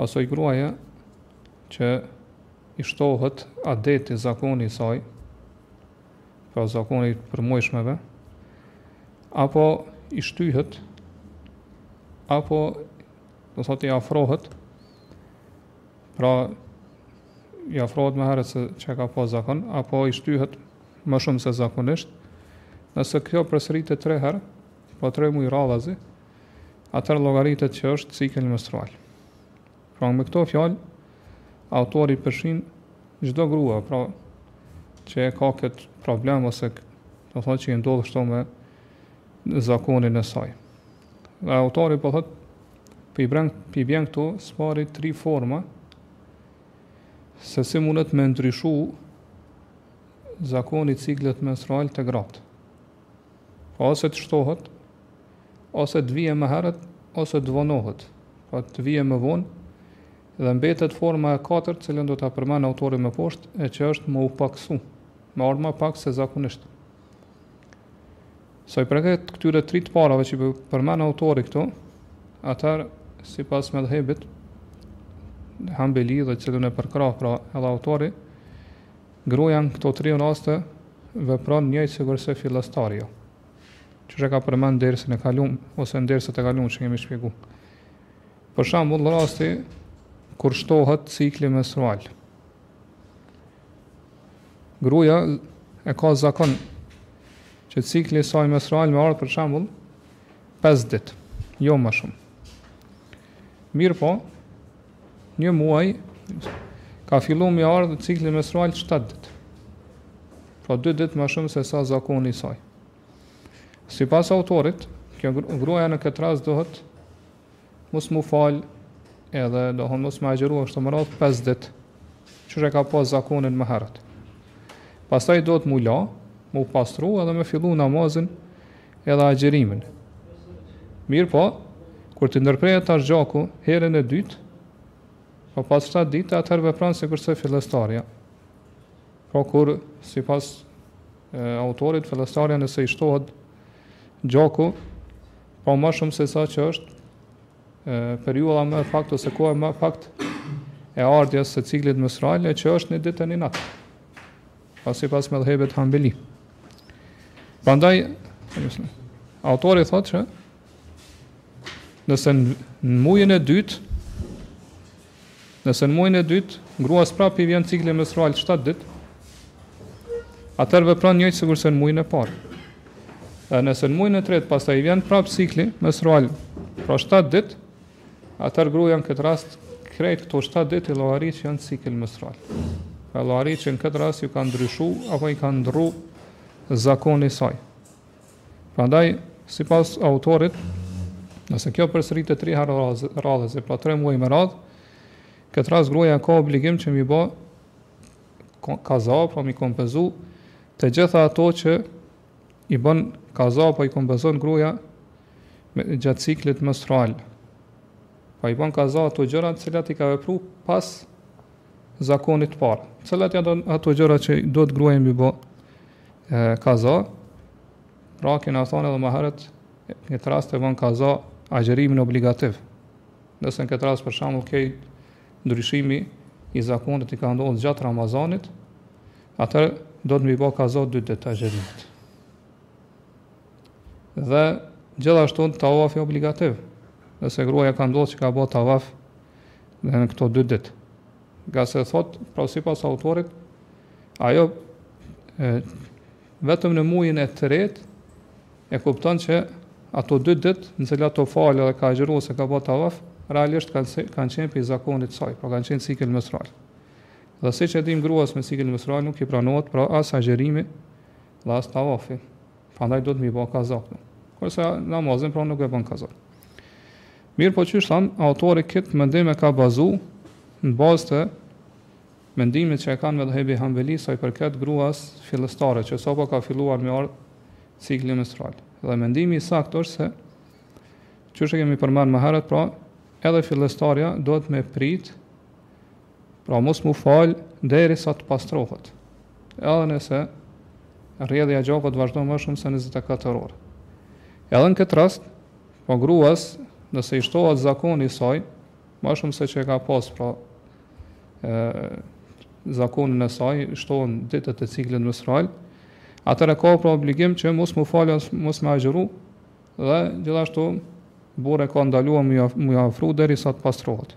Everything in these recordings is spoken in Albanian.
Asoj gruaje që i shtohet adeti zakoni i saj, pra zakoni i përmuajshmeve, apo i shtyhet, apo do të thotë i afrohet, pra i afrohet më herët se që ka pas zakon, apo i shtyhet më shumë se zakonisht, nëse kjo përsëritet tre herë, pra tre muj radhazi, Atëherë llogaritet që është cikël menstrual. Pra me këto fjalë autori përshin çdo grua, pra që ka këtë problem ose domethënë që i ndodh kështu me zakonin e saj. Dhe autori po thotë pi bën pi bën këtu s'pari tri forma se si mundet me ndryshu zakoni i ciklit menstrual te gratë. Ose të shtohet, ose të vijë më herët ose të vonohet, pra të vijë më vonë, dhe mbetet forma e katërt, të cilën do ta përmendë autori më poshtë, e që është m'u pakësu, me ardhur më pak se zakonisht. Sa i përket këtyre tri të parave që po përmend autori këtu, atëherë sipas medhhebit Hanbeli dhe të cilën e përkrah pra edhe autori, gruaja në këto tri raste vepron njëjtë sikurse fillestarja. Qysh e ka përmend n'dersin e kalum ose në dersat e kalum që kemi shpjegu. Për shembull rasti kur shtohet cikli menstrual. Gruaja e ka zakon që cikli i saj menstrual me ardh për shembull 5 ditë, jo ma shumë. Mirëpo, Një muaj ka fillu me ardhë cikli menstrual 7 ditë. Pra 2 ditë ma shumë se sa zakoni i saj. Sipas autorit, kjo gruaja në këtë rast duhet mos m'u fal edhe duhet mos me agjëru e kështu me radhë 5 ditë. Qysh e ka pas zakonin më herët. Pastaj duhet m'u la, m'u pastru edhe me fillu namazin edhe agjërimin. Mirëpo, kur t'i ndërprehet tash gjaku herën e dytë, po pas shtatë ditë atëherë vepron sikurse fillestarja. Po kurse sipas autorit fillestarja nëse i shtohet gjaku, po ma shumë se sa që është periudha më e paktë ose koha më e paktë e ardhjes së ciklit menstrual e që është një ditë e natë. Po sipas medhhebit Hanbeli. Prandaj autori thotë që nëse në muajin e dytë nëse në muajin e dytë gruas prapë i vjen cikli menstrual 7 ditë atëherë vepron njëjtë sikurse në muajin e parë. Dhe nëse në muajin e tretë pastaj i vjen prapë cikli menstrual pra 7 ditë, Atëherë gruaja në këtë rast krejt këto 7 ditë i llogarit që janë cikël menstrual. Pra llogarit që në këtë rast ju ka ndryshu apo i ka ndrru zakoni saj. Prandaj, sipas autorit, nëse kjo përsëritet tri herë radhazi pra tre muaj me radhë, këtë rast gruaja ka obligim që mi bo kaza, pra mi kompenzu të gjitha ato që I bën kaza apo i kompenzon gruaja gjatë ciklit menstrual. Po i bën kaza ato gjëra të cilat i ka vepruar pas zakonit të parë. Cilat janë ato gjëra që duhet gruaja mi bo kaza? Pra kena thonë edhe më herët në këtë rast e bën kaza agjerimin obligativ. Nëse në këtë rast për shembull ky ndryshimi i zakonit i ka ndodhur gjatë Ramazanit, Atër duhet mi bo kaza këto dy ditë t'agjërimit. Dhe gjithashtu tavafin obligativ, nëse gruaja ka ndodhë që ka bo tavaf dhe në këto dy ditë. Ngase thotë, pra sipas autorit, ajo e, vetëm në mujin e tretë, e kupton që ato dy dit, në cilat u falë dhe ka agjëru ose ka bo tavaf, realisht kanë, kanë qenë prej zakonit saj, pra kanë qenë cikël menstrual. Dhe siç e dimë gruas me cikël menstrual nuk i pranohet pra as agjërimi dhe as tavafi. Prandaj duhet mi bë kaza këto. Kurse namazin pra nuk e bën kaza. Mirëpo qysh thamë, autori këtë mendim e ka bazu në bazë të mendimit që e ka medhhebi hambeli sa i përket gruas fillestare, që sapo i ka filluar me ardhë cikli menstrual. Dhe mendimi i sakt është se, qysh e kemi përmenë më herët, pra edhe fillestarja duhet me pritë Pra mos mu fal derisa të pastrohet. Edhe nëse rrjedhja e gjakut vazhdon më shumë se 24 orë. Edhe në këtë rast, po gruas, nëse i shtohet zakoni i saj, më shumë se që e ka pas, pra e zakonin e saj, shtohen ditët e ciklit menstrual, atëherë ka pra obligim që mos mu falë, mos me agjëru, dhe gjithashtu burri e ka ndaluar me ju afru derisa të pastrohet.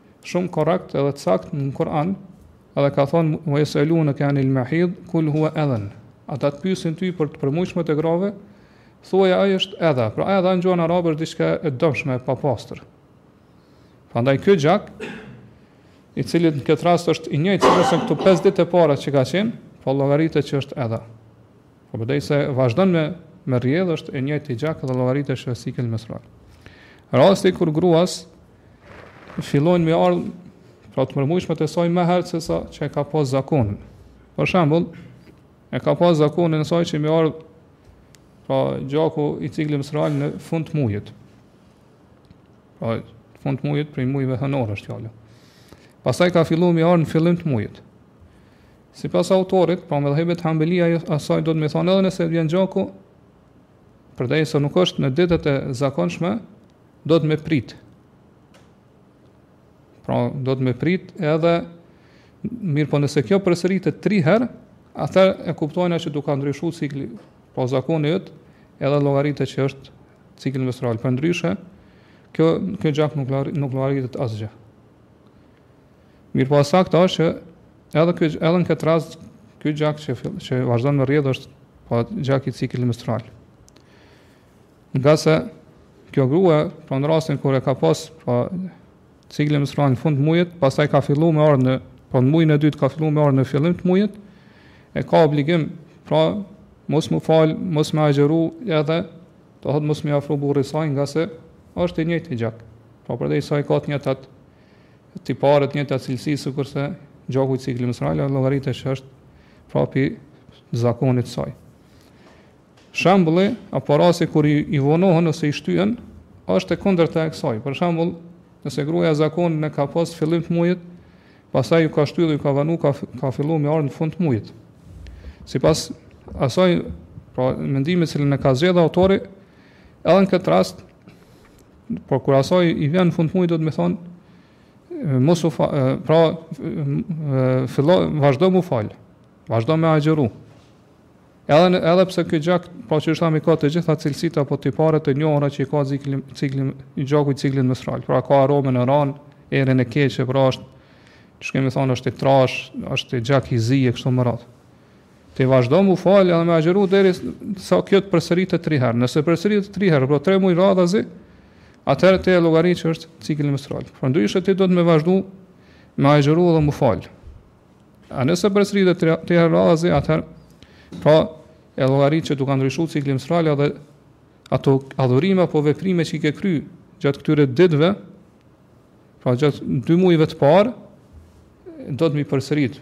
Shumë korrekt edhe të saktë në Kur'an, edhe ka thonë, ue jes'eluneke anil mehid, kul hua edhen. Ata të pysin ty për të përmujshmet e grave, thuaj ajo është edha. Pra edha në gjuhën arabe është diçka e dëmshme, e papastër. Prandaj ky gjak, i cili në këtë rast është i njëjtë sikurse këto 5 ditë e para që ka qenë, po llogaritet që është edha. Po përderisa vazhdon me, me rrjedh është e njëjtë i gjak dhe llogaritet është cikël menstrual. Rasti kur gruas fillojnë me ardhë, pra të përmujshmet e saj ma herët sesa që e ka pas zakonin. Për shambull, e ka pas zakonin e saj që me ardhë pra gjaku i ciklit menstrual në fund të mujit. Pra, fund të mujit, prej mujve hënorë është fjala. Pastaj ka fillu me ardhë në fillim të mujit. Sipas autorit, pra medhhebit hanbeli ajo asaj duhet me i thonë edhe nëse vjen gjaku, përderisa nuk është në ditët e zakonshme, duhet me prit. Pra duhet me prit edhe mirëpo nëse kjo përsëritet 3 herë, atëherë e kuptojna që t'u ka ndryshu cikli, pra zakoni yt, edhe llogarite që është cikli menstrual. Përndryshe, kjo, kjo gjak nuk, nuk llogaritet asgjë. Mirëpo e sakta është që edhe ky edhe në këtë rast ky gjak që fill, që vazhdon me rrjedh është pra po, gjak i ciklit menstrual. Ngase kjo grua, pra në rastin kur e ka pas pra po, ciklin menstrual në fund të muajit, pastaj ka filluar me ardhë në pra po, në muajin e dytë ka filluar me ardhë në fillim të muajit, e ka obligim pra mos m'u fal, mos me agjëru edhe duhet mos m'iu afru burri i saj ngase është i njëjti gjak. Pra përderisa i ka të njëjtat Tipare të njëjtat cilësi sikurse gjaku i ciklit menstrual edhe llogaritet që është prej zakonit të saj. Shembulli apo rasti kur i, i vonohen ose i shtyhen është e kundërta e kësaj. Për shembull, nëse gruaja zakonin e ka pas fillim të mujit, pastaj iu ka shty, iu ka vonu, ka, ka fillu me ardhë në fund të mujit. Sipas asaj, pra mendimit cilin e ka zgjedh autori, edhe në këtë rast, Por kur asaj i vjen në fund muaj duhet me i thonë mos u fa, pra fillo vazhdo mu fal. Vazhdo me agjëru. Edhe edhe pse ky gjak, pra që siç thamë ka të gjitha cilësitë apo tiparet e njohura që i ka cikli cikli i gjaku i ciklit menstrual. Pra ka aromën e rënë, erën e keqe, pra është çka me thonë është i trash, është i gjak i zi e kështu me radhë. Ti vazhdo mu falë edhe me agjëru derisa kjo të përsëritet 3 herë. Nëse përsëritet 3 herë, pra 3 muaj radhazi, atëherë ti e llogarit që është cikli menstrual. Përndryshe ti duhet me vazhdu me agjëru dhe mu falë. A nëse përsëritet 3 herë radhazi, atëherë pra e llogarit që t'u ka ndryshu cikli menstrual edhe ato adhurime apo veprime që i ke kry gjatë këtyre ditëve, pra gjatë 2 muajve të parë, duhet m'i përsëritë.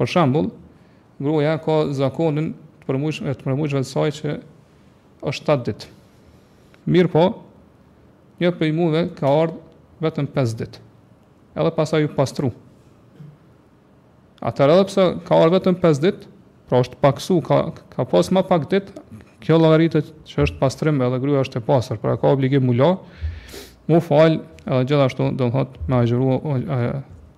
Për shembull, gruaja ka zakonin të përmujshëm të përmujshmeve të saj që është 7 ditë. Mirëpo, një prej muajve ka ardhë vetëm 5 ditë, edhe pastaj u pastru. Atëherë edhe pse ka ardhë vetëm 5 ditë, pra është paksu, ka, ka pas ma pak ditë, kjo llogaritet që është pastrim edhe gruaja është e pastër, pra ka obligim m'u la, m'u falë edhe gjithashtu domethënë me agjëru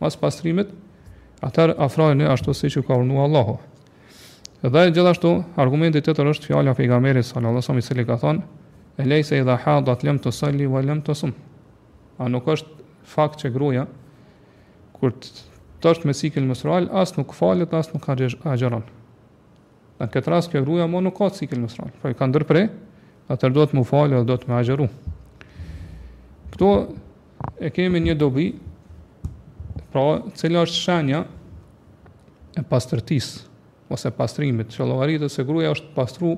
Mas pastrimit, atëherë afrojeni ashtu siç ju ka urdhëruar Allahu. Dhe gjithashtu, argumenti i tjetër është fjala e pejgamberit sallallahu alajhi wasallam i cili ka thënë: "Elejse idha hadat lam tusalli wa lam tusum." A nuk është fakt që gruaja kur të është me cikël menstrual as nuk falet as nuk agjeron. Në këtë rast kjo gruaja më nuk ka cikël menstrual, pra i ka ndërpre, atëherë duhet m'u falë dhe duhet me agjëru. Këtu e kemi një dobi, pra cila është shenja e pastërtisë, ose pastrimit, që llogaritet se gruaja është pastru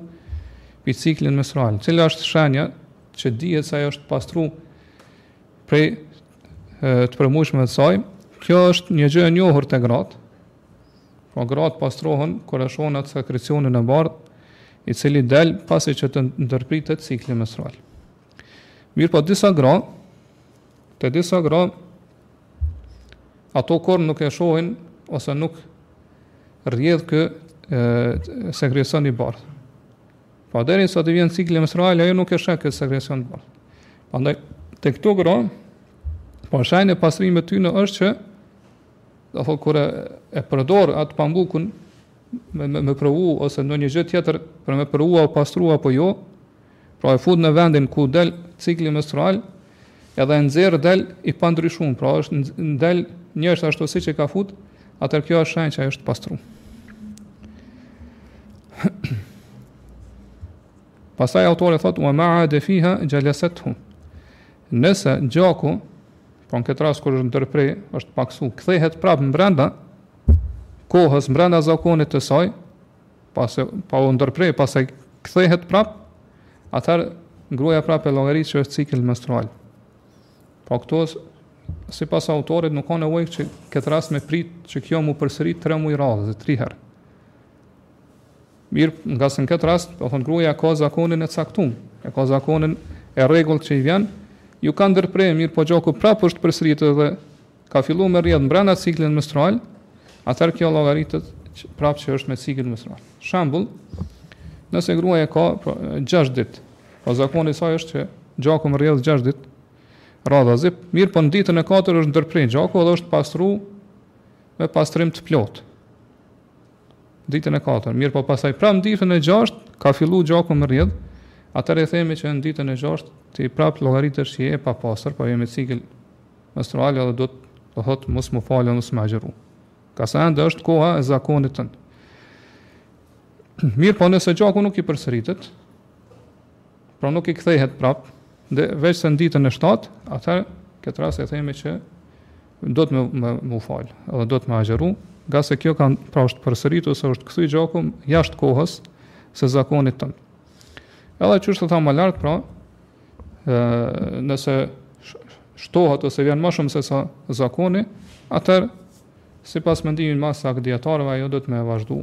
prej ciklit menstrual. Cila është shenja që dihet se ajo është pastru prej të përmujshmeve të saj, kjo është një gjë e njohur te gratë, Pra gratë pastrohen kur e shohin atë sekrecionin e bardhë, i cili del pasi që të ndërpritet cikli menstrual. Mirëpo disa gra, te disa gra, ato kur nuk e shohin, ose nuk rrjedh ky sekrecion i bardhë. Pra derisa të vjen cikli menstrual, ajo nuk e sheh këtë sekrecion të bardhë. Andaj, te këto gra, pra shenja e pastrimit tyne është që Do të thotë kur e përdor atë pambukun me me, me provu ose ndonjë gjë tjetër për me provu a u pastru apo jo, pra e fut në vendin ku del cikli menstrual, edhe e nxjerr del i pandryshuar, pra nëse del njësoj ashtu siç e ka fut, atëherë kjo është shenjë që ajo është pastru. Pastaj autori thotë wa ma ade fiha jalasathu. Nëse gjaku, pra në këtë rast kur është ndërprer, është paksu, kthehet prapë brenda kohës brenda zakonit të saj, pasi pra u ndërpre, pastaj kthehet prapë, atëherë gruaja prapë e llogarit që është cikël menstrual. Po këtu sipas autorit nuk ka nevojë në këtë rast me prit që kjo m'u përsërit 3 muaj radhë, 3 herë. Mirë, ngase në këtë rast, do thonë gruaja ka zakonin e caktuar, e ka zakonin e rregullt që i vjen, ju ka ndërpre, mirëpo gjaku prapë është përsëritur dhe ka filluar me rrjedh mbrenda ciklin menstrual, atëherë kjo llogaritet prapë që është me cikël menstrual. Shembull, nëse gruaja ka pra, 6 ditë, po zakoni i saj është që gjaku me rrjedh 6 ditë radhazi, mirëpo në ditën e 4 është ndërpre gjaku dhe është pastru me pastrim të plotë. ditën e katërt, mirëpo pastaj prapë ditën e gjashtë, ka fillu gjaku me rrjedh, atëherë i themi që në ditën e gjashtë, ti prapë llogaritesh që je e papastër, po je me cikël menstrual edhe duhet mos me u falë mos me agjëru. Ngase ende është koha e zakonit tënd. Mirëpo nëse gjaku nuk i përsëritet, pra nuk i kthehet prapë, veçse në ditën e 7, atëherë këtë rast i themi që Duhet me me u falë, edhe duhet me agjëru, ngase kjo pra është përsëritur ose është kthy gjaku jashtë kohës së zakonit tënd. Edhe qysh e tha ma lart, pra, e, nëse shtohet ose vjen më shumë se sa zakoni, atëherë, sipas mendimit ma të saktë të dijetarëve, ajo duhet me vazhdu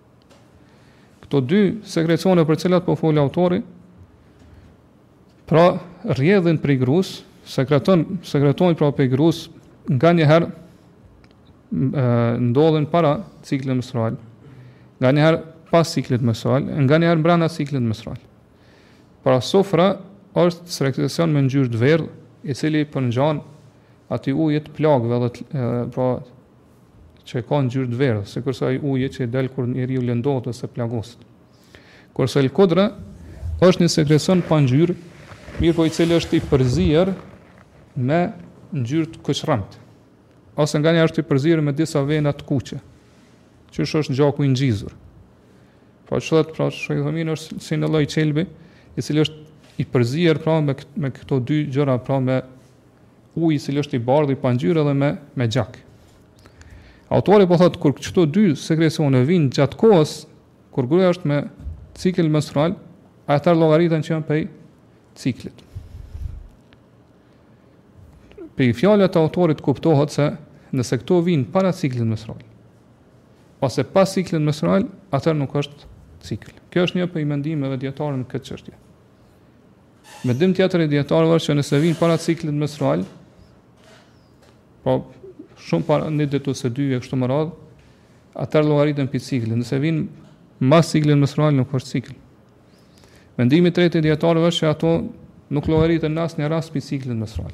Këto dy sekrecione për të cilat po foli autori, pra rrjedhin prej grus, sekretojnë pra prej grus, nganjëherë ndodhin para ciklit menstrual, nganjëherë pas ciklit menstrual, nganjëherë mbrena ciklit menstrual. Pra sufra është sekrecion me ngjyrë të verdhë, i cili përngjan atij ujit të plagëve dhe pra që ka ngjyrë të verdhë, sikurse ai uji që del kur njeriu lëndohet ose plagoset. Kurse El Kodra është një sekrecion pa ngjyrë, mirëpo i cili është i përzier me ngjyrë të kuqërremtë, ose nganjëherë është i përzier me disa vena të kuqe, që është gjaku i ngjizur. Pra çfarë pra shëndomin është si një lloj qelbi, i cili është i përzier pra me me këto dy gjëra pra me Uji i cili është i bardhë, i pangjyrë edhe me me gjak. Autori po thotë kur këto dy sekrecione vijnë gjatë kohës kur gruaja është me cikël menstrual, atëherë llogariten që janë prej ciklit. Pi fjalëve të autorit kuptohet se nëse këto vijnë para ciklit menstrual, ose pas ciklit menstrual, atëherë nuk është cikl. Kjo është një prej mendimeve të dijetarëve në këtë çështje. Mendim tjetër i dijetarëve është që nëse vijnë para ciklit menstrual, për shembull para një ditë ose dy e kështu me radhë, atëherë llogariten pi ciklit. Nëse vijnë mas ciklit menstrual nuk është cikl. Mendimi i tretë i dijetarëve është që ato nuk llogariten në asnjë rast pi ciklit menstrual.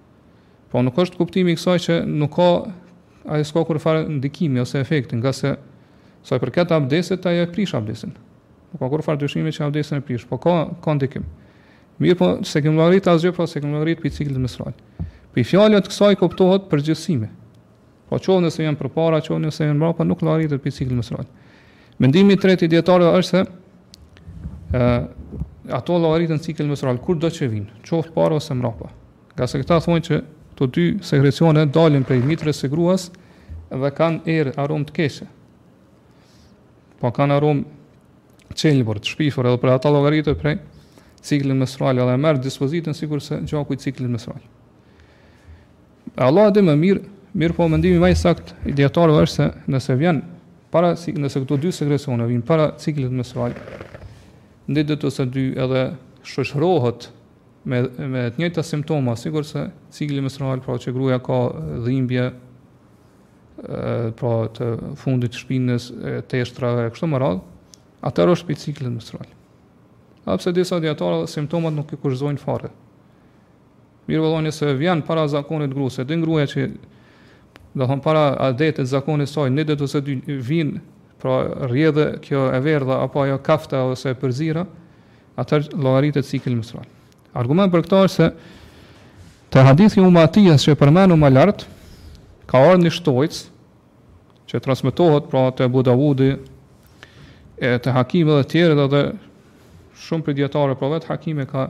Po nuk është kuptimi i kësaj që nuk ka ajo s'ka kurrfarë ndikimi ose efekti, ngase sa i përket abdesit, ajo e prish abdesin. Nuk ka kurrfarë dyshimi që abdesin e prish, po ka, ka ndikim. Mirëpo, s'e kemi llogarit asgjë, pra s'e kemi llogarit prej ciklit menstrual. Prej fjalës kësaj kuptohet përgjithsimi. Po qoftë nëse janë përpara, qoftë nëse janë mrapa, nuk llogariten prej ciklit menstrual. Mendimi i tretë i dijetarëve është se e, ato llogariten cikël menstrual, kurdo që vijnë, qoftë para ose mrapa. Ngase këta thonë që të dy sekrecione dalin prej mitrës së gruas dhe kanë erë aromë të keqe. Po kanë aromë qelbur, të shpifur edhe për ata llogaritet prej ciklit menstrual, edhe e merr dispozitën sikurse gjaku i ciklit menstrual. Allahu e di më mirë, mirëpo mendimi më i saktë i dijetarëve është se nëse vjen para nëse këto dy sekrecione vijnë para ciklit menstrual, një ditë ose dy edhe shoqërohet me me të njëjta simptoma, sikurse cikli menstrual, pra që gruaja ka dhimbje, ë pra të fundit të shpinës, të eshtrave, kështu me radhë, atëherë është prej ciklit menstrual. Edhe pse disa dijetarë simptomat nuk i kushtëzojnë fare. Mirëpo nëse vjen para zakonit gruas, se e din gruaja që do të thotë para adetit zakonit saj, një ditë ose dy vjen, pra rrjedhë kjo e verdha apo ajo kafta ose e përzira, atëherë llogaritet cikël menstrual. Argument për këtë është se te hadithi i Umu Atijes që përmendëm më lart, ka ardhur një shtojcë që transmetohet pra te Abu Davudi e te Hakimi dhe të tjerë dhe, dhe shumë prej dijetarëve, pra vetë Hakimi ka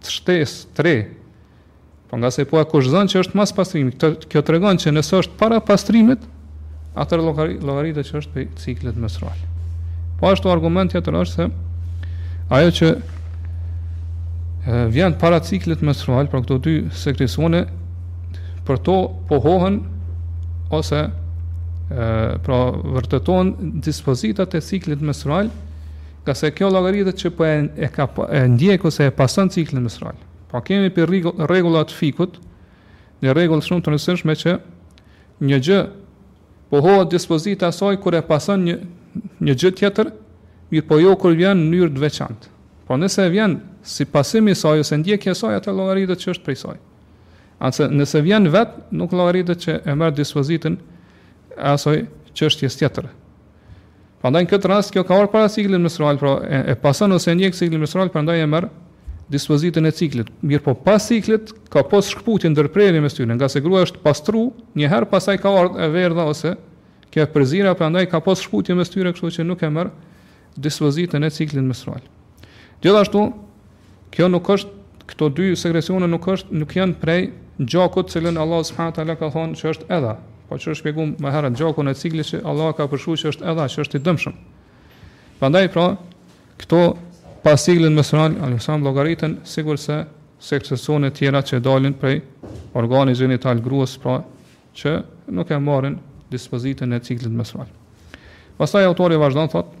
këtë shtesë të re. Pra ngase po e kushtëzon që është mas pastrimit, kjo tregon që nëse është para pastrimit, atëherë llogaritet që është prej ciklit menstrual. Po ashtu argument tjetër është se ajo që vjen para ciklit menstrual, pra këto dy sekrecione, për to pohohen ose pra vërtetohen dispozitat e ciklit menstrual, Ngase kjo llogaritet që po e ka po e ndjek ose e pason ciklin menstrual. Po kemi prej rregull rregullave të fikhut, një rregull shumë të rëndësishme që një gjë pohohet dispozita e saj kur e pason një një gjë tjetër, mirëpo jo kur vjen në mënyrë të veçantë. Po nëse vjen si pasim i saj ose ndjekje e saj atëherë llogaritet që është prej saj. A nëse nëse vjen vet nuk llogaritet që e merr dispozitën e asoj çështjes tjetër. Prandaj në këtë rast kjo ka ardhur para ciklit menstrual, pra e, e pason ose e ndjek ciklin menstrual, prandaj e merr dispozitën e ciklit. Mirëpo pas ciklit ka pas shkëputje ndërprerje mes tyre, ngase gruaja është pastru, një herë pastaj ka ardhur e verdha ose kjo e përzira, prandaj ka pas shkëputje mes tyre, kështu që nuk e merr dispozitën e ciklit menstrual. Gjithashtu Kjo nuk është, këto dy sekrecione nuk ashtë, nuk janë prej gjakut të cilën Allahu subhanahu wa taala ka thënë që është edha, po që është shpjeguar më herët gjakun e ciklit që Allahu ka përshkruar që është edha, që është i dëmshëm. Prandaj pra, këto pas ciklit menstrual, llogariten, llogariten sikurse sekrecione të tjera që dalin prej organit gjenital të gruas, pra që nuk e marrin dispozitën e ciklit menstrual. Pastaj autori vazhdon thotë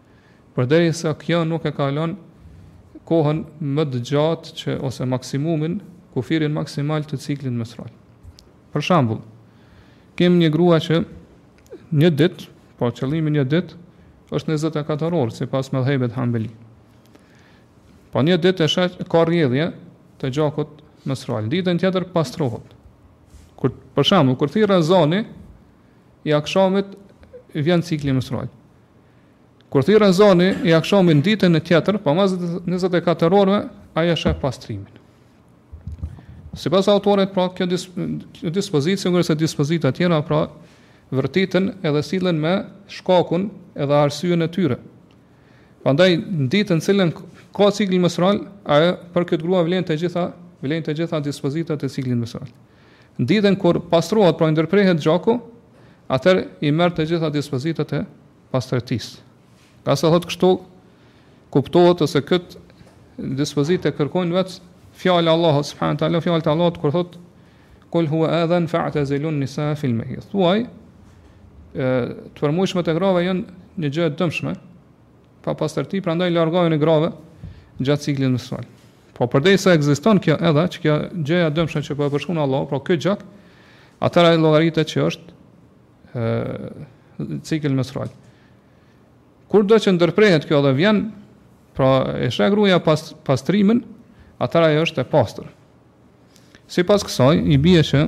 Përderisa kjo nuk e kalon kohën më të gjatë që ose maksimumin, kufirin maksimal të ciklit menstrual. Për shembull, kemi një grua që një ditë, po qëllimi një ditë është 24 orë sipas medhhebit Hambeli. Po një ditë e sheh, ka rrjedhje të gjakut menstrual. Ditën tjetër pastrohet. Kur për shembull, kur thirr ezani i akshamit vjen cikli menstrual. Kur thirr ezani i akshamit ditën e tjetër, pra mas 24 orëve, ajo e sheh pastrimin. Sipas autorit, pra kjo dis, dispozitë sikurse dispozita tjera, pra vërtiten edhe sillen me shkakun edhe arsyen e tyre. Prandaj në ditën në cilën ka ciklin menstrual, ajo për këtë grua vlen të gjitha, vlen të gjitha dispozitat e ciklit menstrual. Ditën kur pastrohet, pra i ndërprehet gjaku, atëherë i merr të gjitha dispozitat e pastërtisë. Ngase thotë kështu, kuptohet ose këtë dispozitë e kërkojnë vetë fjala e Allahut subhanahu teala, fjalët e Allahut kur thotë kul huwa adhan fa'tazilun nisa fil mahid. Thuaj, të përmujshmet e grave janë një gjë e dëmshme, papastërti, prandaj largojuni grave gjatë ciklit menstrual. Po përderisa ekziston kjo edha, që kjo gjëja dëmshme që po e përshkrun Allahu, pra ky gjak, atëherë llogaritet që është e, cikël menstrual. Kurdo që ndërprehet kjo dhe vjen, pra e sheh gruja pas, pastrimin, atëherë ajo është e pastër. Sipas kësaj, i bie që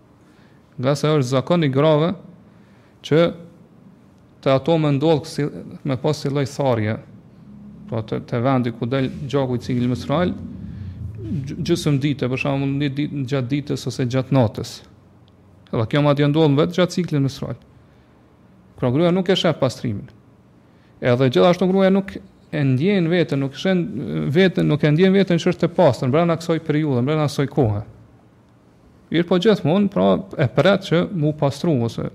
Ngase është zakon i grave që te ato me ndodhë kësi, me pas si lloj tharje, pra po, te, te vendi ku del gjaku i ciklit menstrual, gjysëm dite, për shembull një dit, gjatë ditës ose gjatë natës. Edhe kjo mund të ndodhë në vetë gjatë ciklit menstrual. Pra gruja nuk e shef pastrimin. Edhe gjithashtu gruja nuk e ndjen veten, nuk sheh veten, nuk e ndjen veten që është e pastër brenda kësaj periudhe, brenda kësaj kohe. Mirëpo gjithmonë, pra e pret që m'u pastru, ose,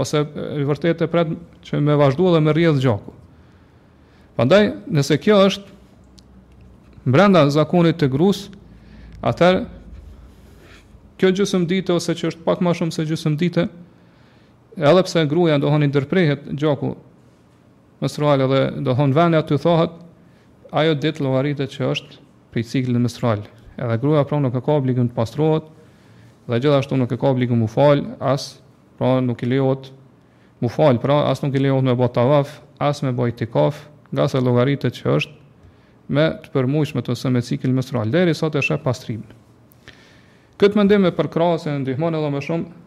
ose në vërtet e pret që me vazhdu dhe me rrjedh gjaku. Prandaj, nëse kjo është brenda zakonit të grus, atëherë kjo gjusëm dite, ose që është pak ma shumë se gjusëm dite, edhe pse gruja ndonjëherë i ndërprehet gjaku, Menstrual dhe do thonë edhe aty thohet ajo ditë llogaritet që është prej ciklit menstrual. Edhe gruaja pra nuk e ka obligim të pastrohet dhe gjithashtu nuk e ka obligim mu fal, as pra nuk i lejohet mu fal, pra as nuk i lejohet me bë tavaf, as me bë itikaf, ngase llogaritet që është me të përmujshmet ose me cikl menstrual, derisa të sheh pastrimin. Këtë mendim e përkrah e ndihmon edhe më shumë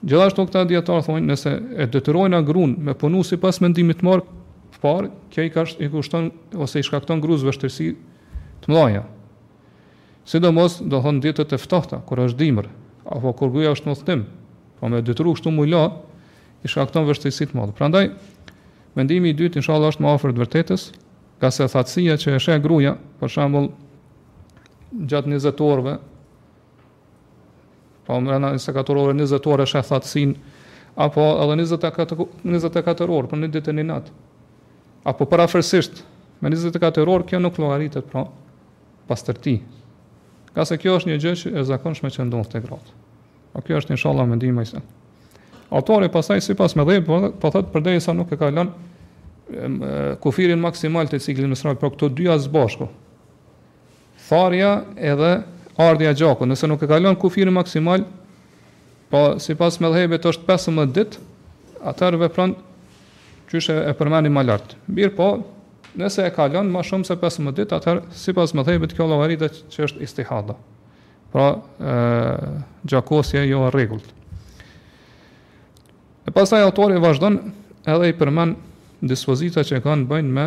Gjithashtu këta dijetarë thonë nëse e detyrojnë gruan me punu sipas mendimit të marrë të parë, kjo i ka i kushton ose i shkakton gruas vështirësi të mëdha. Sidomos do thon ditët e ftohta kur është dimër apo kur gruaja është në udhtim, po me detyru kështu me la i shkakton vështirësi të mëdha. Prandaj mendimi i dytë inshallah është më afër të vërtetës, ngase thatësia që e sheh gruaja, për shembull gjatë 20 orëve Po mbrenda 24 orë, 20 orë është thatësin, apo edhe 24 24 orë për një ditë e një natë. Apo parafërsisht me 24 orë kjo nuk llogaritet pra pastërti. Ngase kjo është një gjë që e zakonshme që ndodh te gratë. Po kjo është inshallah mendimi i saktë. Autori pastaj sipas medhhebit, po, po thotë përderisa nuk e kalon kufirin maksimal të ciklit menstrual, pra këto dyja së bashku. Tharja edhe ardhja e gjakut, nëse nuk e kalon kufirin maksimal, po sipas medhhebit është pesëmbëdhjetë ditë, atëherë vepron qysh e përmendëm më lart. Mirëpo, nëse e kalon më shumë se pesëmbëdhjetë ditë, atëherë sipas medhhebit kjo llogaritet që është istihada. Pra, gjakosje jo e rregullt. E pastaj autori vazhdon edhe i përmend dispozita që kanë të bëjnë me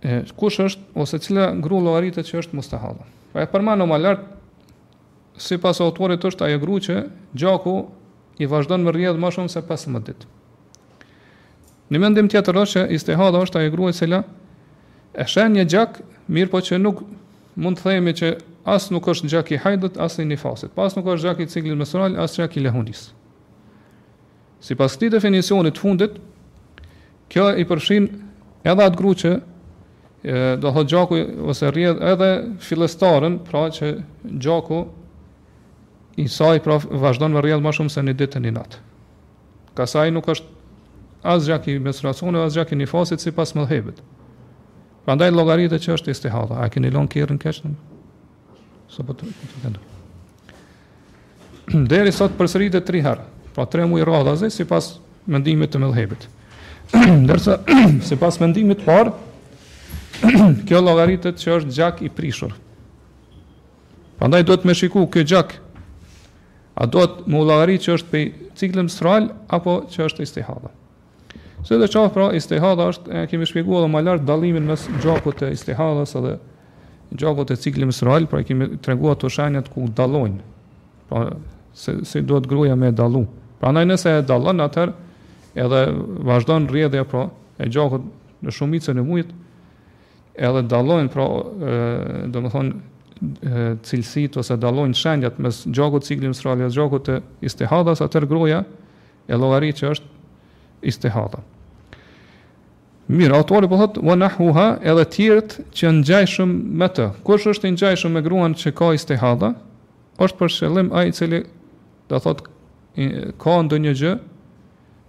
E kush është ose cila grua llogaritet që është mustehada? Po e përmendëm më lart sipas autorit është ajo grua që gjaku i vazhdon me rrjedh më shumë se 15 ditë. Një mendim tjetër është që istihada është ajo grua e cila e sheh një gjak, mirëpo që nuk mund të themi që as nuk është gjak i hajdit, as i nifasit, pra as nuk është gjak i ciklit menstrual, as gjak i lehonisë. Sipas këtij definicioni të fundit, kjo i përfshin edhe atë grua që do thotë gjaku ose rrjedh edhe fillestaren, pra që gjaku i saj pra vazhdon me rrjedh më shumë se një ditë e një natë. Ngase ai nuk është as gjak i menstruacionit, as gjak i nifasit sipas medhhebit. Prandaj llogaritet që është istihada, a keni lënë kerrin keq? Sa po të rritë Derisa t'përsëritet tri herë, pra tre muj radhazi, sipas mendimit të medhhebit. Ndërsa, sipas mendimit të parë, kjo llogaritet që është gjak i prishur. Prandaj duhet me shiku kjo gjak, a duhet me u llogarit që është prej ciklit menstrual, apo që është istihada. Sidoqoftë pra, istihada është, e kemi shpjegu edhe ma lart dallimin mes gjakut të istihadas dhe gjakut të ciklit menstrual, pra e kemi tregu ato shenjat ku dallojnë, pra se, se duhet gruja me dallu. Prandaj nëse e dallon atëherë, edhe vazhdon rrjedhja pra e gjakut në shumicën e mujit, edhe dallojnë pra, domethënë, cilësitë ose dallojnë shenjat mes gjakut ciklit menstrual dhe gjakut të istihadas, atëherë gruja, e llogarit që është istihada. Mirë, autori po thotë wa nahwa edhe të tjerët që janë ngjashëm me të. Kush është i ngjashëm me gruan që ka istihada? Është për qëllim ai i cili do thotë ka ndonjë gjë,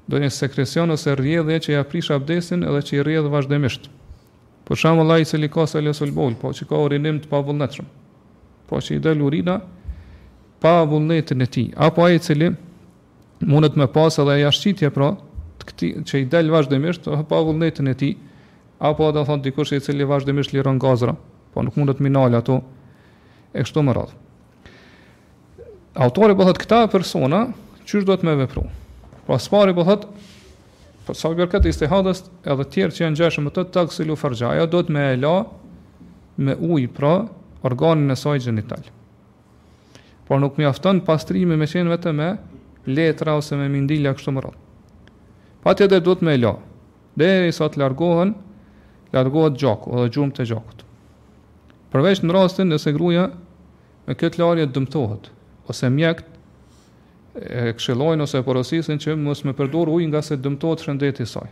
ndonjë sekresion ose rrjedhje që ia prish abdesin edhe që i rrjedh vazhdimisht. Për shembull ai i cili ka selesul beul, po që ka urinim të pavullnetshëm. Po që i dal urina pa vullnetin e tij, apo ai i cili mundet me pas edhe jashtëqitje pra të këtillë, që i del vazhdimisht pa vullnetin e tij apo domethënë dikush i cili vazhdimisht liron gazra po nuk mundet me i nalë ato e kështu me radhë autori po thotë këta persona qysh duhet me vepru pra së pari po thotë po sa i përket istihadës edhe tjerë që janë ngjashëm me të tagsilu farxhaha ajo duhet me e la me uj pra organin e saj gjenital Por nuk mjafton pastrimi me qenë vetëm me letra ose me mindila kështu me radhë. Patjetër duhet me e la, derisa të largohen, largohet gjaku dhe gjurmët e gjakut. Përveç në rastin nëse gruja me këtë larje dëmtohet, ose mjekët e këshillojnë ose porosisin që mos me përdor ujë ngase dëmtohet shëndeti i saj.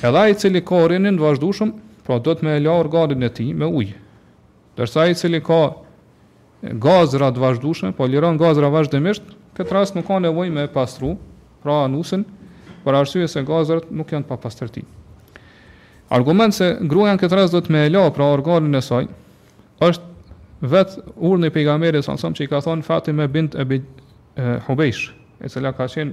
Edhe ai i cili ka urinim të vazhdueshëm, pra duhet me e la organin e tij me ujë. Ndërsa ai i cili ka gazra të vazhdueshme, po liron gazra vazhdimisht, këtë rast nuk ka nevojë me e pastru, pra anusin, për arsye se gazrat nuk janë papastërti. Argument se gruaja në këtë rast duhet me e la pra organin e saj, është vetë urdhni i Pejgamberit salallahu alejhi ve selem që i ka thonë Fatime bint Ebi Hubejsh, e cila ka qenë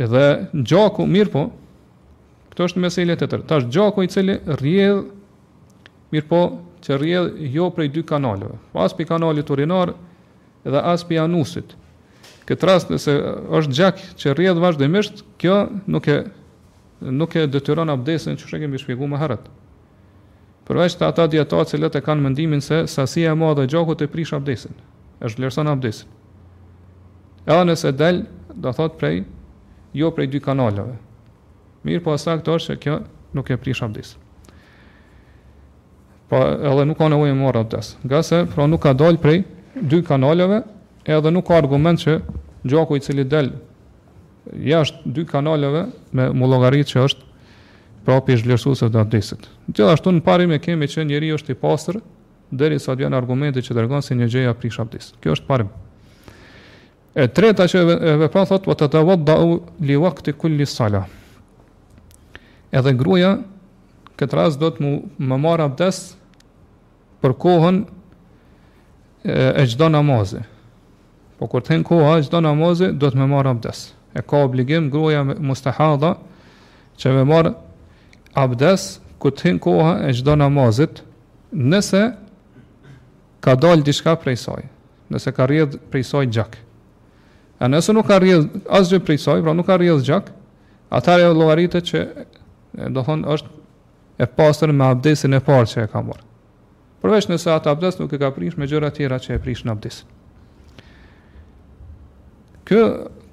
Edhe gjaku, mirëpo, këto është mesele tjetër. Tash gjaku i cili rrjedh, mirëpo, që rrjedh jo prej dy kanaleve. Po as prej kanalit urinar edhe as prej anusit. Këtë rast nëse është gjak që rrjedh vazhdimisht, kjo nuk e, nuk e detyron abdesin qysh e kemi shpjegu më herët. Përveç te ata dijetarë të cilët e kanë mendimin se sasia e madhe e gjakut e prish abdesin, e zhvlerëson abdesin. Edhe nëse del, do thotë prej jo prej dy kanaleve. Mirëpo e sakta është që kjo nuk e prish abdesin. Po edhe nuk ka nevojë të marrë abdes. Ngase pra nuk ka dalë prej dy kanaleve, edhe nuk ka argument që gjaku i cili del Jashtë dy kanaleve me m'u llogarit që është prapë prej zhvlerësuesve të abdesit. Gjithashtu në parim e kemi që njeriu është i pastër derisa vjen argumenti që tregon se një gjë ia prish abdesin. Ky është parim. E treta që e vepron thot wa tatawaddau li waqti kulli sala. Edhe gruaja këtë rast duhet me marr abdes për kohën e çdo namazi. Po kur të hin koha e çdo namazi duhet me marr abdes. E ka obligim gruaja mustahadha që me marr abdes kur të hin koha e çdo namazit, nëse ka dalë diçka prej saj, nëse ka rrjedh prej saj gjak. A nëse nuk ka rrjedh asgjë prej saj, pra nuk ka rrjedh gjak, atëherë ajo llogaritet që domethënë është e pastër me abdesin e parë që e ka marr. Përveç nëse atë abdes nuk e ka prish me gjëra tjera që e prishin abdesin. Ky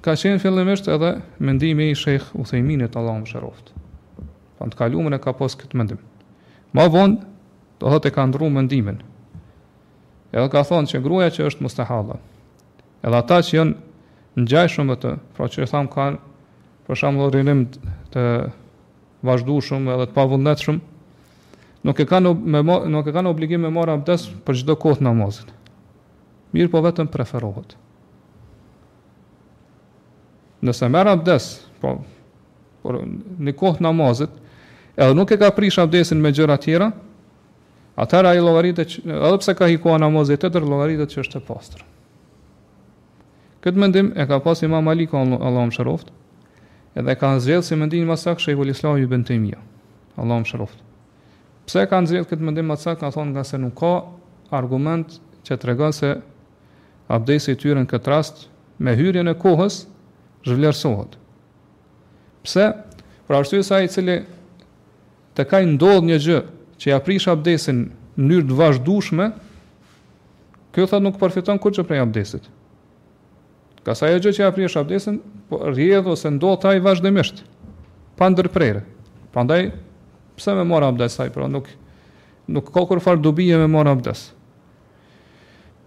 ka qenë fillimisht edhe mendimi i Sheikh Uthejminit Allahu e mëshiroftë. Pra në të kaluarën e ka pas këtë mendim. Më vonë domethënë ka ndrru mendimin. Edhe ka thonë që gruaja që është mustahadha. Edhe ata që janë të ngjashëm me të, pra që thamë kanë për shembull urinim të vazhdueshëm edhe të pavullnetshëm, Nuk e kanë me nuk e kanë obligim me marr abdes për çdo kohë të namazit. Mirëpo vetëm preferohet. Nëse merr abdes, përpara kohës të namazit, edhe nuk e ka prish abdesin me gjëra tjera, atëra ai llogaritet edhe pse ka hi koha e namazit tjetër, llogaritet që është e pastër. Këtë mendim e ka pas Imam Maliku Allahu e mëshiroftë, edhe e ka zgjedh si mendim më të saktë Sheikhul Islam Ibn Taymija. Allahu e mëshiroftë. Pse e ka zgjedh këtë mendim më të saktë, ka thonë ngase nuk ka argument që tregon se abdesi i tyre në këtë rast me hyrjen e kohës zhvlerësohet. Pse? Për arsye se ai i cili te ai ndodh një gjë që ia prish abdesin në mënyrë të vazhdueshme, ky thotë nuk përfiton kurrgjë prej abdesit. Ngase ajo gjë që ia prish abdesin, po rrjedh ose ndodh te ai vazhdimisht, pa ndërprerje. Prandaj, pse me marr abdes ai, pra nuk, nuk ka kurrfarë dobie me marr abdes.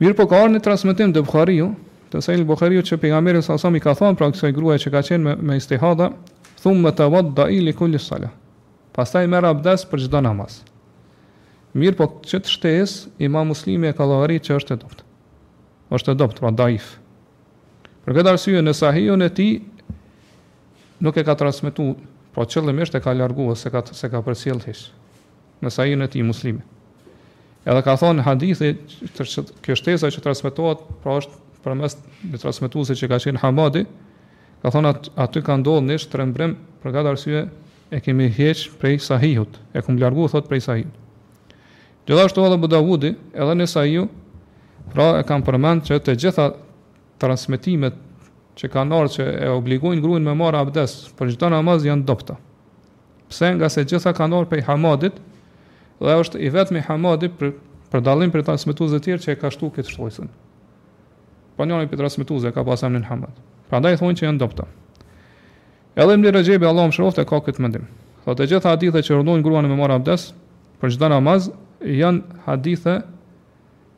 Mirëpo ka ardh një transmetim te Bukhariu, te Sahih Bukhariu që Pejgamberi alejhi selam ka thonë, pra kësaj gruas që ka qenë me, me istihada, thumma tawaddai li kulli sala. Pastaj merr abdes për çdo namaz. Mirëpo këtë shtesë, Imam Muslimi e ka llogarit që është e dobët. është e dobët, pra daif. Për këtë arsye në Sahihun e tij nuk e ka transmetuar, pra qëllimisht e ka larguar se ka se ka përcjell hiç. Në Sahihun e tij Muslimi. Edhe ka thonë hadithi të që kjo shtesa që transmetohet, pra është përmes një transmetuesi që ka qenë Hamadi, ka thonë at, aty ka ndodhur një shtrembrim për këtë arsye e kemi heq prej Sahihut, e kum larguar thot prej Sahihut. Gjithashtu edhe Abu Dawudi edhe Nesaiu pra e kanë përmend që të gjitha transmetimet që kanë ardhur që e obligojnë gruën me marr abdes për çdo namaz janë dobta. Pse nga se gjitha kanë ardhur prej Hamadit dhe është i vetmi Hamadi për për dallim prej transmetuesve të tjerë që e ka shtu këtë shtojsën. Po njëri prej transmetuesve ka pasur emrin Hamad. Prandaj thonë që janë dobta. Edhe Ibn Rexhebi, Allahu e mëshiroftë, e ka këtë mendim. Thotë, të gjitha hadithet që urdhërojnë gruan me marrë abdes për çdo namaz janë hadithe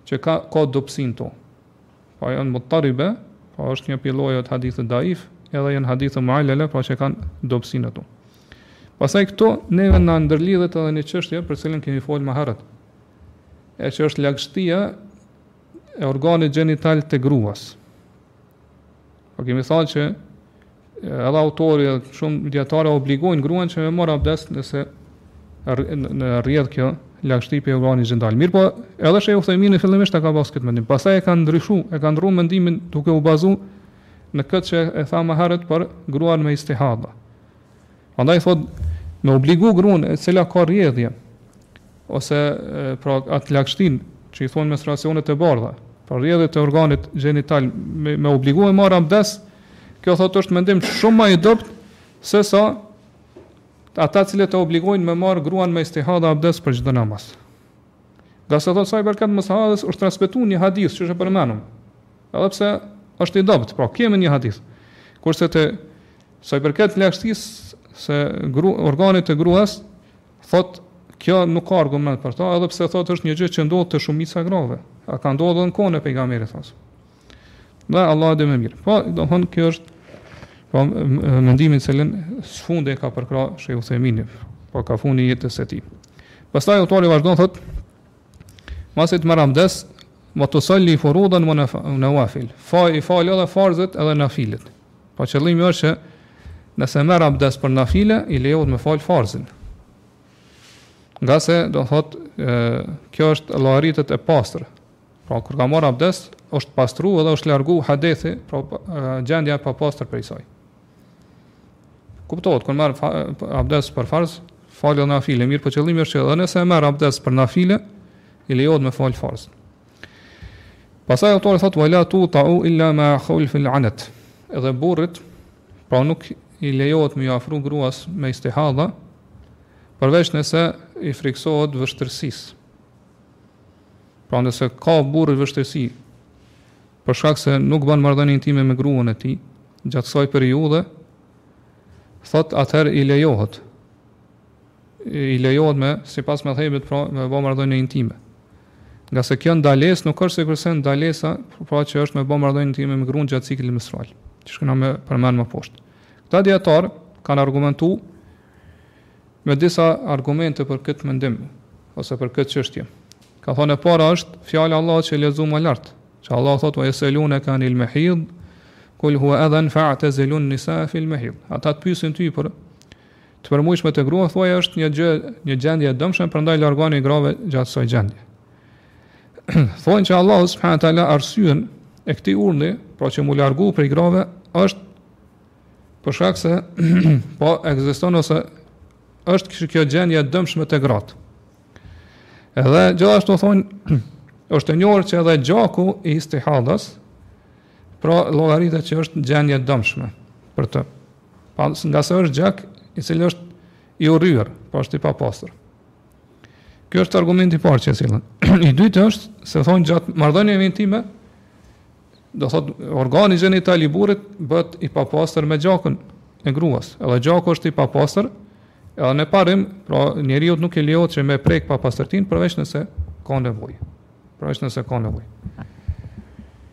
që ka ka dobësi në to. Po janë mutaribe, po është një prej llojeve të hadithit daif, edhe janë hadithe muallala, po që kanë dobësi në to. Pastaj këtu neve na ndërlidhet edhe një çështje për cilën kemi folur më herët. E që është lagështia e organit gjenital të gruas. Po kemi thënë që edhe autori edhe shumë djetarë obligojnë gruan që me mor abdest nëse i rrjedh kjo lagështi prej organit gjenital. Mirëpo, edhe Shejh Uthejmini fillimisht e ka pas këtë mendim. Pastaj e ka ndryshu, e ka ndru mendimin duke u bazu në këtë që e thamë herët për gruan me istihada. Andaj thot me obligu gruan e cila ka rrjedhje ose pra atë lagështin që i thonë menstruacionet e bardha, pra rrjedhje të organit gjenital me, me obligu me marr abdes, kjo thot është mendim shumë më i dobët se sa ata cilët e obligojnë me marr gruan me istihadha abdes për çdo namaz. Ngase thot sa i përket mustahadhes është transmetuar një hadith që është e përmendur. Edhe pse është i dobët, pra kemi një hadith. Kurse te Sa i përket lagështisë së gru, organit të gruas, thot kjo nuk ka argument për ta, edhe pse thot është një gjë që ndodh te shumica grave. A ka ndodhur në kohën e pejgamberit thot. Dhe Allahu e di më mirë. Po, domethënë kjo është po mendimi të cilin së fundi e ka përkrah Shejh Uthejmini, po ka fundi jetës së tij. Pastaj autori vazhdon thot Masi të marr abdes, ue tusal-li furuden ue neuafil. Pra i fal edhe farzët edhe nafilet. Po qëllimi është që nëse merr abdes për nafile, i lejohet me fal farzin. Ngase do thot, e, kjo është llogaritet e pastër. Pra kur ka marr abdes, është pastru edhe është largu hadethi, pra gjendja e papastër prej saj. Kuptohet kur merr abdes për farz, falë nafile, mirëpo qëllimi është që edhe nëse merr abdes për nafile, i lejohet me fal farzin. Pastaj autori thot wala tu ta'u illa ma khulf al anat. Edhe burrit, pra nuk i lejohet me ju afru gruas me istihadha, përveç nëse i friksohet vështirësisë. Pra nëse ka burri vështirësi, për shkak se nuk bën marrëdhënie intime me gruan e tij gjatë kësaj periudhe, thot atëherë i lejohet. i lejohet me sipas medhhebit pra me bë marrëdhënie intime. Nga se kjo ndalesë nuk është sikurse ndalesa, pra që është me bë marrëdhënie intime me gruan gjatë ciklit menstrual, që shkojna me përmend më poshtë. Këta dietar kanë argumentu me disa argumente për këtë mendim ose për këtë çështje. Kanë thonë e para është fjala e Allahut që lexum më lart, që Allah thotë wa yasalunaka anil mahid kul huwa adhan fa'tazilun nisa fil mahid. Ata të pyesin ty për Të përmujshme te gruan thuaj është një gjë një gjendje e dëmshme prandaj largonju grave gjatë kësaj gjendje. Thonë që Allahu subhanahu teala arsyen e këtij urdhri, pra që m'u largu prej grave është për shkak se po ekziston ose është kjo gjendje e dëmshme te grat. Edhe gjithashtu thonë është e njohur që edhe gjaku i istihadas pra llogaritë që është gjendje e dëmshme për të. Pa, nga se është gjak, i cili është i urryer, po është i papastër. Kjo është argumenti i parë që e sjellin. I dyti është se thon gjatë marrëdhënieve intime, do thot organi gjenital i burrit bëhet i papastër me gjakun e gruas. Edhe gjaku është i papastër, edhe në parim, pra njeriu nuk i lejohet që me prek papastërtin përveç nëse ka nevojë. Përveç nëse ka nevojë.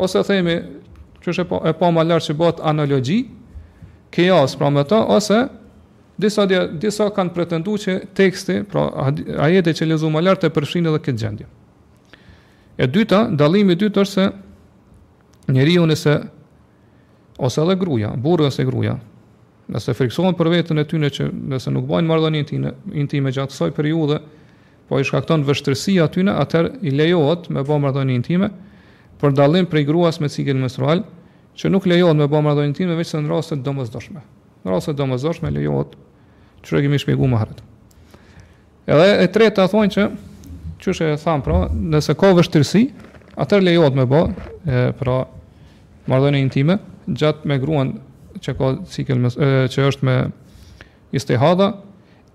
Ose themi, që është e pa, e pa më lart që bëhet analogji, kijas, pra me ta, ose disa, disa kanë pretendu që teksti, pra ajeti që lexum më lart e përfshin edhe këtë gjendje. E dyta, dallimi i dytë është se njeriu nëse, ose edhe gruja, burri ose gruja, nëse friksohen për veten e tyne që nëse nuk bajnë marrëdhënie intime gjatë kësaj periudhe, po i shkakton vështirësi atyne, atëherë i lejohet me ba marrëdhënie intime, për dallim prej gruas me cikël menstrual, që nuk lejohet me ba marrëdhënie intime veçse në raste të domosdoshme. Në raste të domosdoshme lejohet, që e kemi shpjegu më herët. Edhe e treta thonë që, siç e thamë, pra, nëse ka vështirësi, atër lejohet me ba, e, pra, marrëdhënie intime, gjatë me gruan që ka cikël, që është me istihada,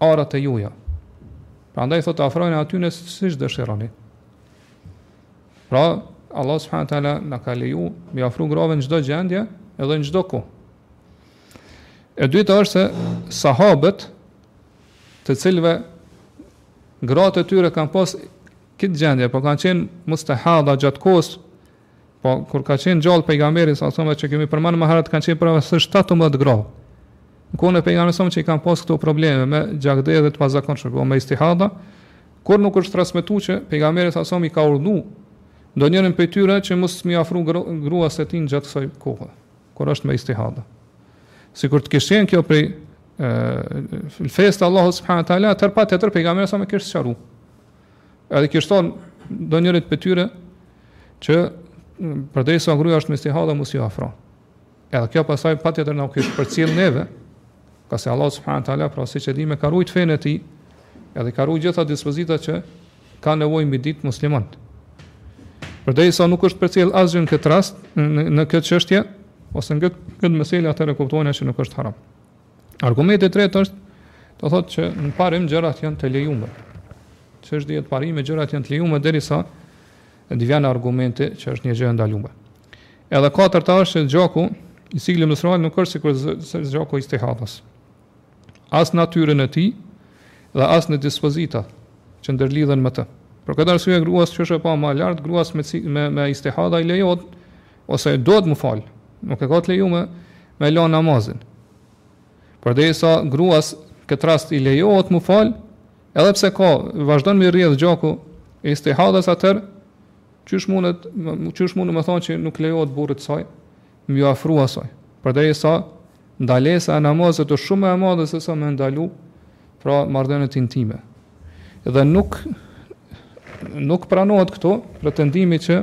arët e juaja. Prandaj thotë afrojuni atyne siç dëshironi. Pra, Allahu subhanahu taala na ka leju m'iu afru grave në çdo gjendje, edhe në çdo kohë. E dyta është se sahabët të cilëve gratë e tyre kanë pas këtë gjendje, pra kanë qenë mustehada gjatë kohës kur ka qenë gjallë pejgamberi a.s. që kemi përmend më herët kanë qenë pra 17 gra. Në kohën e pejgamberit a.s. që i kanë pas këto probleme me gjakderdhje të pazakonshme, pra me istihada, kurrë nuk është transmetuar që pejgamberi a.s. i ka urdhëruar ndonjërin prej tyre që mos m'iu afru gruas së tij gjatë kësaj kohe, kur është me istihada. Sikur të kishte qenë kjo prej fesë të Allahut subhanahu wa taala, atëherë patjetër pejgamberi a.s. e kishte sqaruar. Edhe i kishte thonë ndonjërit prej tyre, që përderisa gruja është me istihada mos iu afro. Edhe kjo pastaj patjetër na kishte përcjell neve, ngase Allah subhanahu taala, pra siç e dimë ka rujt fenë e tij, edhe ka rujt gjitha dispozitat që kanë nevojë m'i ditë muslimant. Përderisa nuk është përcjell asgjë në këtë rast, në, në këtë çështje, ose në këtë, këtë mesele atëherë e kuptojna që nuk është haram. Argumenti i tretë është do thotë që në parim gjërat janë të lejuara. Çështjet e jetës parim gjërat janë të lejuara derisa të vjen argumenti që është një gjë e ndaluar. Edhe e katërta është se gjaku i ciklit menstrual nuk është sikur se gjaku i istihadas. As në natyrën e tij dhe as në dispozitat që ndërlidhen me të. Për këtë arsye gruas që është e pamë më lart, gruas me me, me istihada i lejohet ose do thotë m'u fal. Nuk e ka të lejuar me la namazin. Përderisa gruas në këtë rast i lejohet m'u fal, edhe pse ka vazhdon me rrjedh gjaku e istihadës atëherë, qysh mundet, qysh mundet me thonë që nuk lejohet burrit saj m'iu afru asaj. Përderisa ndalesa e namazit është shumë më e madhe se sa me ndalu pra marrëdhëniet intime. Dhe nuk nuk pranohet këtu pretendimi që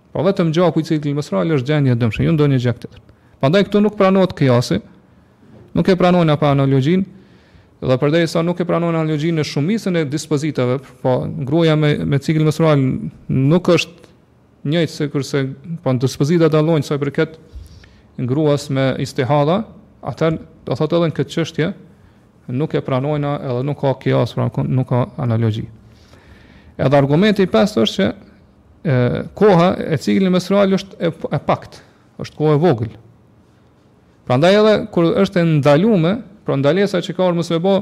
Pra vetëm gjaku i ciklit menstrual është gjendje e dëmshme, jo ndonjë gjak tjetër. Prandaj këtu nuk pranohet kijasi, nuk e pranojna pra analogjinë, dhe përderisa nuk e pranojna analogjinë në shumicën e dispozitave, pra gruaja me, me cikl menstrual nuk është njëjtë sikurse, pra në dispozita dallojnë sa i përket gruas me istihada, atëherë do thotë edhe në këtë çështje, nuk e pranojna edhe nuk ka kijas, pra nuk ka analogji. Edhe argumenti i pesë është që e, koha e ciklit menstrual është e, e pakt, është kohë e vogël. Pra ndaj edhe, kur është e ndalume, pra ndalesa që ka ardh mos me bo,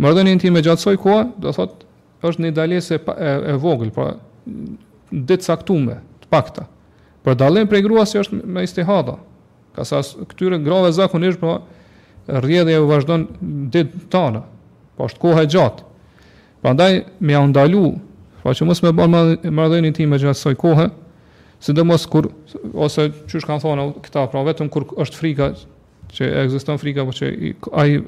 marrëdhënie intime gjatë asaj kohe, do thot, është një ndalese e, e, e vogël, pra ditë t'caktume, të pakta. Për dallim prej gruas që është me istihada, kësi këtyre grave zakonisht, pra rrjedhja u vazhdon ditë t'tana, pra është kohë e gjatë. Prandaj me ja ndalu, pra që mos me bën marrëdhënie intime gjatë kësaj kohe, sidomos kur ose qysh kanë thonë këta, pra vetëm kur është frika që ekziston frika, por që ai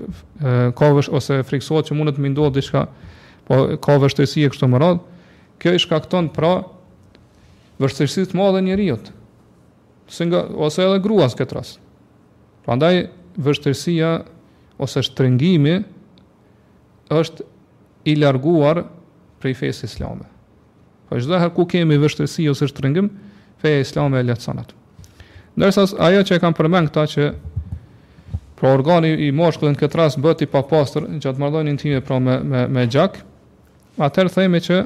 ka vesh ose friksohet që mundet të më ndodhë diçka, po ka vështirësi e kështu me radhë, kjo i shkakton pra vështirësi të madhe njeriut. Se nga ose edhe gruas në këtë rast. Prandaj vështirësia ose shtrëngimi është i larguar prej fesë islame. Po çdo herë ku kemi vështirësi ose shtrëngim, feja islame e lehtëson atë. Ndërsa ajo që e kanë përmend këta që pra organi i mashkullit në këtë rast bëhet i papastër gjatë marrëdhënies intime pra me me me gjak, atëherë themi që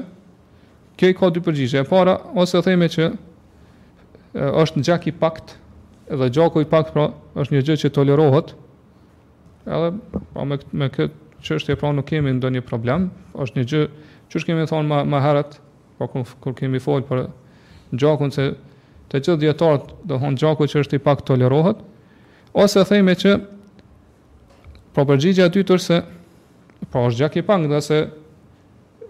kjo i ka dy përgjigje. E para, ose themi që është një gjak i pakt, edhe gjaku i pakt pra është një gjë që tolerohet, Edhe po me këtë me këtë çështje pra nuk kemi ndonjë problem, është një gjë që është kemi thonë më më herët, po kur, kur kemi fol për gjakun se të gjithë dietarët do thonë gjaku që është i pakt tolerohet, ose themi që pra përgjigja e dytë është se pra është gjak i pakt, dhe se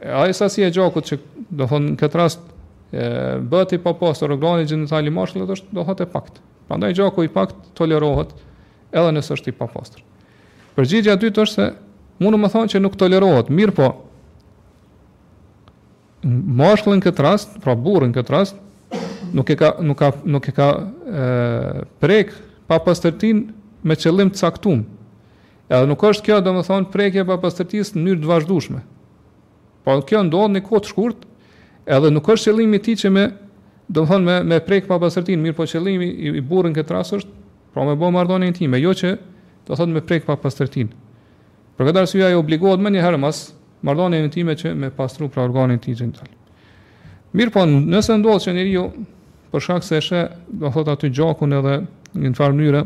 ajo sasi e gjakut që do thonë në këtë rast e bëhet i papastër organi gjenital i mashkullit është do thotë e pakt. Prandaj gjaku i pakt tolerohet edhe nëse është i papastër. Përgjigja e dytë është se mund të më thonë që nuk tolerohet, mirëpo mashkulli në këtë rast, pra burri në këtë rast, nuk e ka nuk ka nuk e ka ë prek papastërtinë me qëllim të caktuar. Edhe nuk është kjo domethënë prekje e papastërtisë në mënyrë të vazhdueshme. Po kjo ndodh në kohë të shkurt, edhe nuk është qëllimi i tij që me domethënë me me prek papastërtinë, mirëpo qëllimi i, i burrit në këtë rast është Pra me bë marrëdhënie intime, jo që do thotë me prek papastërtinë. Për këtë arsye ai obligohet menjëherë mas marrëdhënies intime që me e pastru pra organin e tij gjenital. Mirpo nëse ndodh që njeriu për shkak se e sheh do thotë aty gjakun edhe në një farë mënyre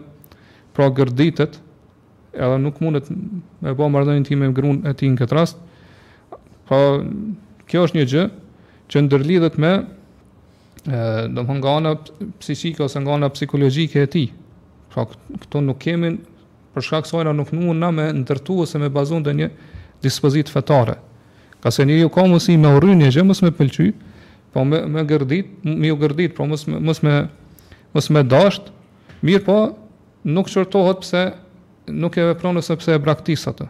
pra gërditet edhe nuk mundet me bë marrëdhënie intime me gruan e tij në këtë rast. Pra kjo është një gjë që ndërlidhet me ë do të thonë nga ana psikike ose nga ana psikologjike e tij. Pra këtu nuk kemi për shkak se na nuk munna me ndërtu ose me bazu ndonjë dispozitë fetare. Nga se njeriu ka mundësi me urry një gjë, mos me pëlqy, po me, me gërdit, me ju gërdit, po mos me, mos me, mos me dasht, mirëpo nuk qortohet pse nuk e vepron ose pse e braktis atë.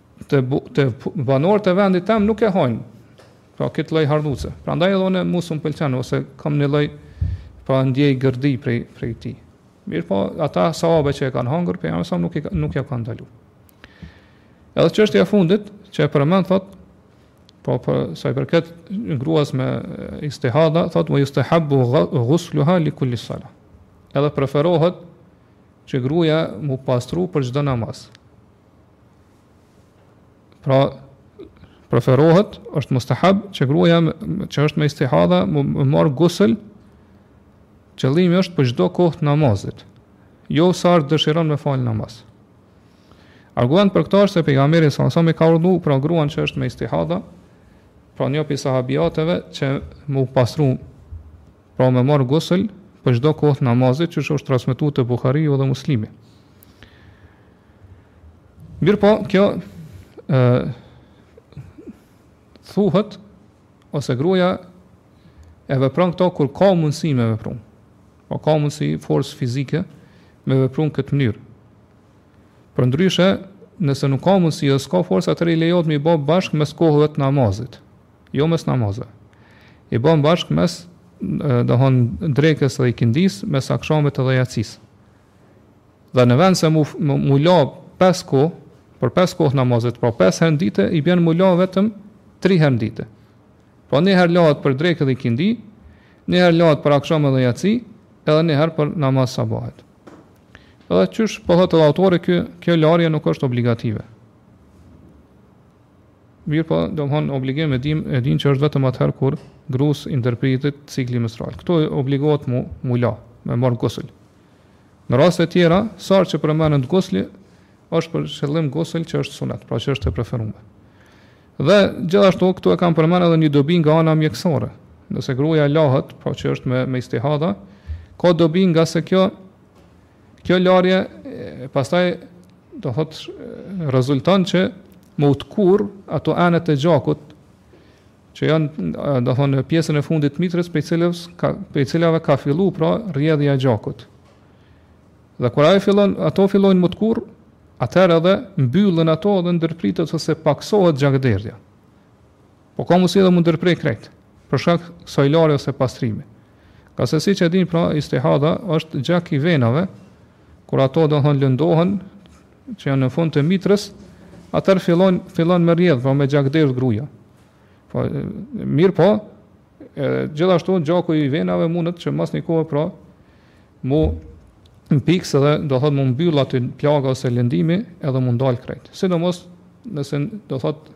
të të banorët e vendit tëm nuk e hanë. Pra këtë lloj hardhuce. Prandaj edhe unë nuk um pëlqen ose kam një lloj pra ndjej gërdi prej prej tij. Mirëpo, ata sahabe që e kanë hangër, Pejgamberi nuk i, nuk ja ka ndalu. Edhe çështja e fundit, që e përmend, thot, po për, pra, sa i përket gruas me istihada, thot, ue justehabbu gusluha li kulli sala. Edhe preferohet që gruja m'u pastru për çdo namaz. Pra, preferohet, është mustahab, që gruja që është me istihadha, me marrë gusël, qëllimi është për çdo kohë të namazit, jo sa herë dëshiron me falë namaz. Argument për këta është se pejgamberi salasalem e ka urdhnu, pra gruan që është me istihadha, pra një pi sahabijateve që m'u pastru Pra me marr gusl për çdo kohë të namazit, siç është transmetu te Buhariu dhe Muslimi. Mirëpo, kjo ë thuhet ose gruaja e vepron këto kur ka mundësi me vepru. Pra ka mundësi forcë fizike me vepru në këtë mënyrë. Përndryshe, nëse nuk ka mundësi ose s'ka forcë, atëherë i lejohet me i bo bashkë mes kohëve të namazit. Jo mes namazeve. I bën bashkë mes domthon drekës dhe ikindis mes akshamit dhe jacis. Dhe në vend se m'u m'u la pes kohë, për pes kohë namazit, pra pes herë në ditë i bjen m'u la vetëm 3 herë në ditë. Pra një herë lahet për drekë dhe ikindi, një herë lahet për aksham dhe jaci, edhe një herë për namaz t'sabahit. Edhe qysh po thotë autori kjo kjo larje nuk është obligative. Mirëpo, domthon obligim e dimë e dimë që është vetëm atëherë kur grusë i ndërpritet cikli menstrual. Këtu obligohet m'u m'u la, me marr gusl. Në raste të tjera, sa herë që përmendet gusli është për qëllim gusl që është sunet, pra që është e preferume. Dhe gjithashtu këtu e kam përmend edhe një dobi nga ana mjekësore. Nëse gruaja lahet, pra që është me me istihada, ka dobi nga se kjo Kjo larje pastaj do thot rezulton që me u tkurr ato enët e gjakut që janë do thon në pjesën e fundit të mitrës prej cilës ka prej cilave ka fillu pra rrjedhja e gjakut. Dhe kur ajo fillon ato fillojnë me u tkurr atëherë edhe mbyllen ato dhe ndërpritet ose paksohet gjakderdhja. Po ka mundësi edhe mu ndërprej krejt, për shkak kësaj larje ose pastrimi. Ka se si që din, pra, istihada është gjak i venave, kur ato do thotë lëndohen, që janë në fund të mitrës, atëherë fillon, fillon me rjedhë, pra me gjak derdhë gruja. Po, mirëpo, e, gjithashtu gjaku i venave mundet që mas një kohë, pra, mu mpiks dhe do thotë mu mbyll ajo plaga ose lëndimi edhe mu ndalë krejt. Sidomos, nëse do thotë,